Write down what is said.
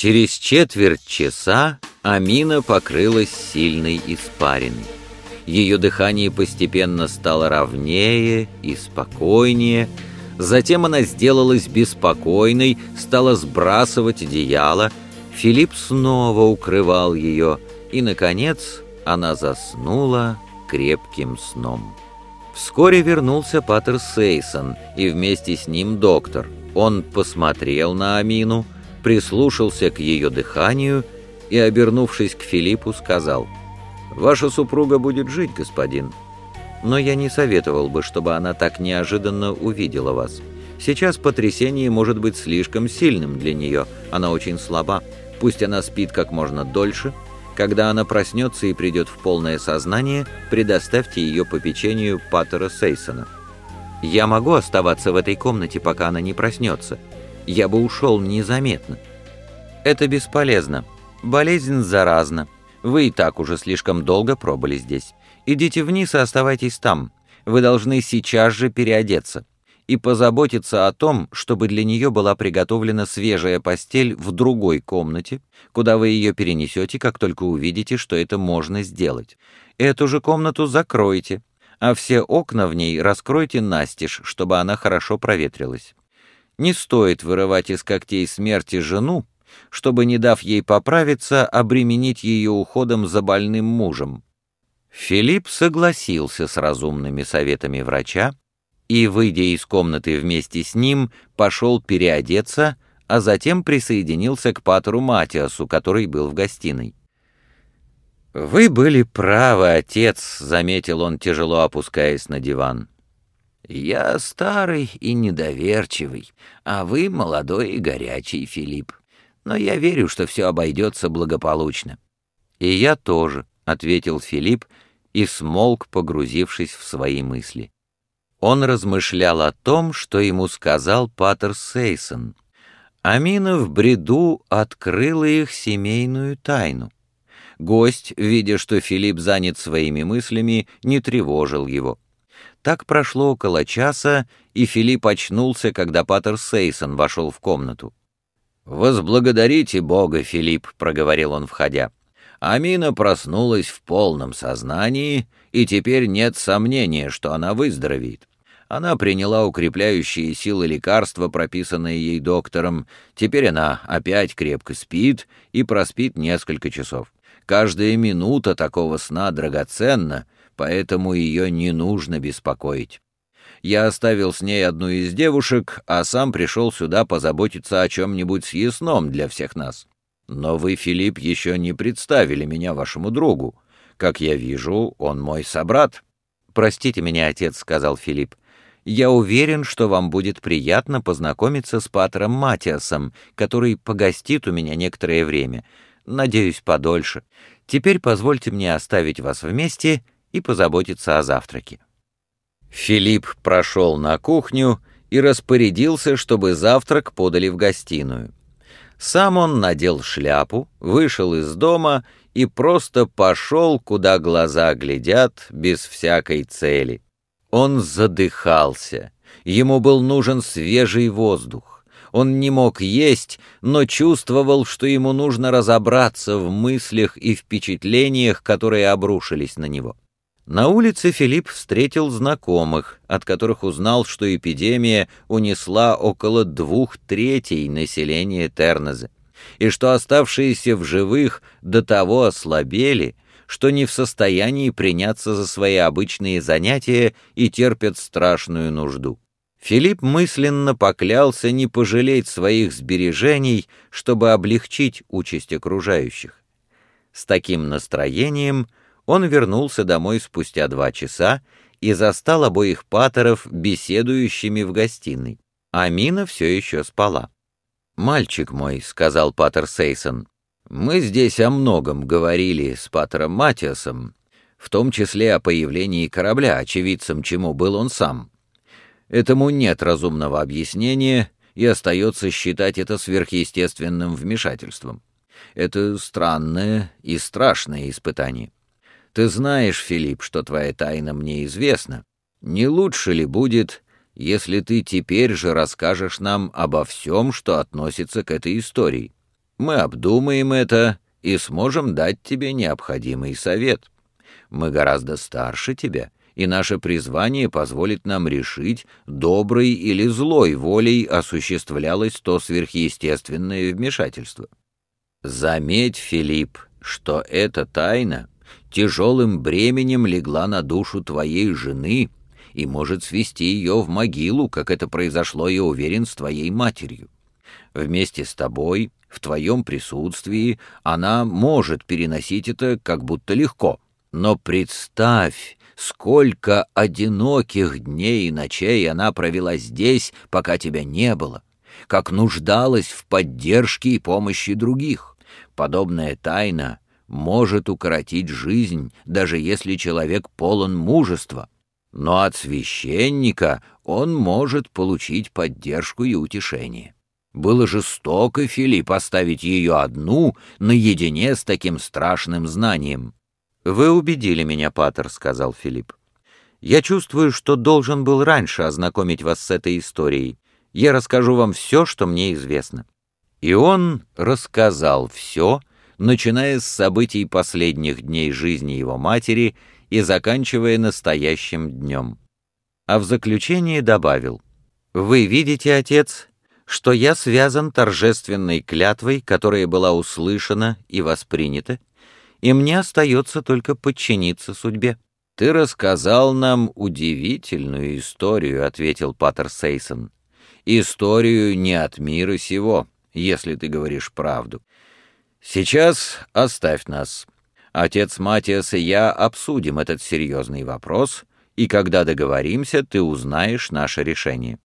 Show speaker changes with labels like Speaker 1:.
Speaker 1: Через четверть часа Амина покрылась сильной испариной. Ее дыхание постепенно стало ровнее и спокойнее. Затем она сделалась беспокойной, стала сбрасывать одеяло. Филипп снова укрывал ее, и, наконец, она заснула крепким сном. Вскоре вернулся Паттер Сейсон, и вместе с ним доктор. Он посмотрел на Амину, прислушался к ее дыханию и, обернувшись к Филиппу, сказал, «Ваша супруга будет жить, господин, но я не советовал бы, чтобы она так неожиданно увидела вас. Сейчас потрясение может быть слишком сильным для нее, она очень слаба. Пусть она спит как можно дольше, когда она проснется и придет в полное сознание, предоставьте ее попечению Паттера Сейсона. Я могу оставаться в этой комнате, пока она не проснется. Я бы ушел незаметно. Это бесполезно. Болезнь заразна. Вы и так уже слишком долго пробыли здесь. Идите вниз и оставайтесь там. Вы должны сейчас же переодеться и позаботиться о том, чтобы для нее была приготовлена свежая постель в другой комнате, куда вы ее перенесете, как только увидите, что это можно сделать. Эту же комнату закройте, а все окна в ней раскройте настежь, чтобы она хорошо проветрилась. Не стоит вырывать из когтей смерти жену, чтобы, не дав ей поправиться, обременить ее уходом за больным мужем. Филипп согласился с разумными советами врача и, выйдя из комнаты вместе с ним, пошел переодеться, а затем присоединился к Патру Матиасу, который был в гостиной. «Вы были правы, отец», — заметил он, тяжело опускаясь на диван. «Я старый и недоверчивый, а вы молодой и горячий, Филипп. Но я верю, что все обойдется благополучно». «И я тоже», — ответил Филипп и смолк, погрузившись в свои мысли. Он размышлял о том, что ему сказал Паттер Сейсон. Амина в бреду открыла их семейную тайну. Гость, видя, что Филипп занят своими мыслями, не тревожил его. Так прошло около часа, и Филипп очнулся, когда Паттер Сейсон вошел в комнату. «Возблагодарите Бога, Филипп», — проговорил он, входя. Амина проснулась в полном сознании, и теперь нет сомнения, что она выздоровеет. Она приняла укрепляющие силы лекарства, прописанные ей доктором. Теперь она опять крепко спит и проспит несколько часов. Каждая минута такого сна драгоценна, поэтому ее не нужно беспокоить. Я оставил с ней одну из девушек, а сам пришел сюда позаботиться о чем-нибудь съестном для всех нас. Но вы, Филипп, еще не представили меня вашему другу. Как я вижу, он мой собрат». «Простите меня, отец», — сказал Филипп. «Я уверен, что вам будет приятно познакомиться с Патром Матиасом, который погостит у меня некоторое время. Надеюсь, подольше. Теперь позвольте мне оставить вас вместе и позаботиться о завтраке». Филипп прошел на кухню и распорядился, чтобы завтрак подали в гостиную. Сам он надел шляпу, вышел из дома и просто пошел, куда глаза глядят, без всякой цели. Он задыхался, ему был нужен свежий воздух. Он не мог есть, но чувствовал, что ему нужно разобраться в мыслях и впечатлениях, которые обрушились на него. На улице Филипп встретил знакомых, от которых узнал, что эпидемия унесла около двух третей населения Тернеза, и что оставшиеся в живых до того ослабели, что не в состоянии приняться за свои обычные занятия и терпят страшную нужду. Филипп мысленно поклялся не пожалеть своих сбережений, чтобы облегчить участь окружающих. С таким настроением – он вернулся домой спустя два часа и застал обоих патеров беседующими в гостиной. Амина все еще спала. «Мальчик мой», — сказал патер Сейсон, — «мы здесь о многом говорили с патером Матиасом, в том числе о появлении корабля, очевидцем чему был он сам. Этому нет разумного объяснения, и остается считать это сверхъестественным вмешательством. Это странное и страшное испытание. Ты знаешь, Филипп, что твоя тайна мне известна. Не лучше ли будет, если ты теперь же расскажешь нам обо всем, что относится к этой истории? Мы обдумаем это и сможем дать тебе необходимый совет. Мы гораздо старше тебя, и наше призвание позволит нам решить, доброй или злой волей осуществлялось то сверхъестественное вмешательство. Заметь, Филипп, что эта тайна тяжелым бременем легла на душу твоей жены и может свести ее в могилу, как это произошло, я уверен, с твоей матерью. Вместе с тобой, в твоем присутствии, она может переносить это как будто легко. Но представь, сколько одиноких дней и ночей она провела здесь, пока тебя не было, как нуждалась в поддержке и помощи других. Подобная тайна может укоротить жизнь, даже если человек полон мужества. Но от священника он может получить поддержку и утешение. Было жестоко, Филипп, оставить ее одну наедине с таким страшным знанием. «Вы убедили меня, Паттер», — сказал Филипп. «Я чувствую, что должен был раньше ознакомить вас с этой историей. Я расскажу вам все, что мне известно». И он рассказал все, начиная с событий последних дней жизни его матери и заканчивая настоящим днем. А в заключение добавил, «Вы видите, отец, что я связан торжественной клятвой, которая была услышана и воспринята, и мне остается только подчиниться судьбе». «Ты рассказал нам удивительную историю», — ответил Паттер Сейсон. «Историю не от мира сего, если ты говоришь правду. Сейчас оставь нас. Отец Матиас и я обсудим этот серьезный вопрос, и когда договоримся, ты узнаешь наше решение».